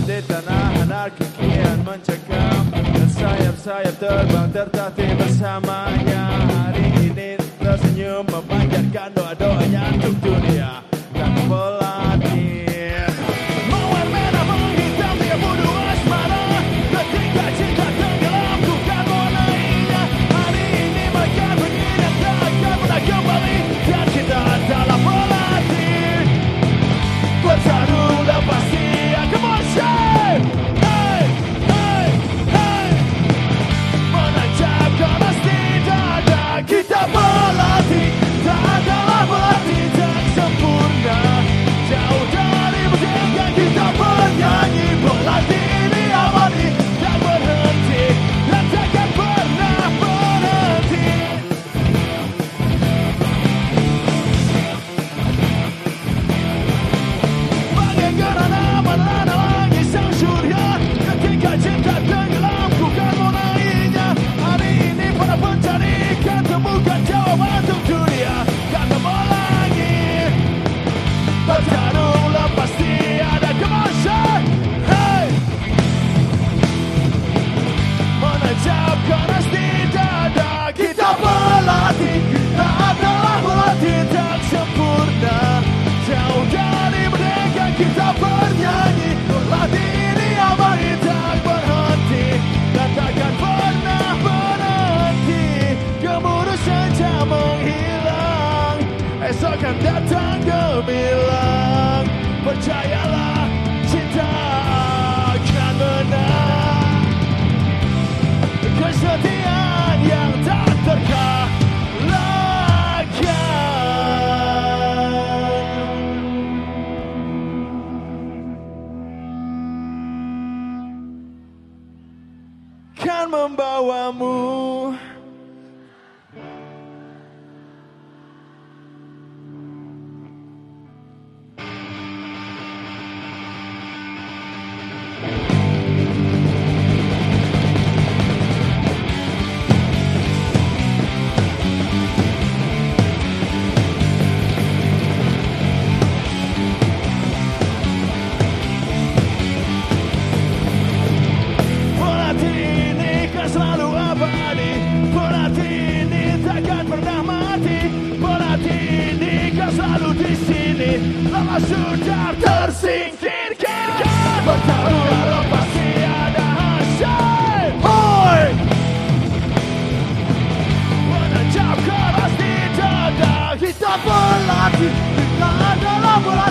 Sedetana anarkikian mencekam Dan sayap-sayap terbang tertatih bersamanya Hari ini tersenyum memanjatkan doa-doa Esok kan datang gemilang. Percayalah cinta akan menang. Kesetiaan yang tak terkalahkan. Kan membawamu lama sudah tersingkirkan Bertarung kalau pasti ada hasil Hoi Menancapkan pasti dada hitam berlatih Kita adalah berlatih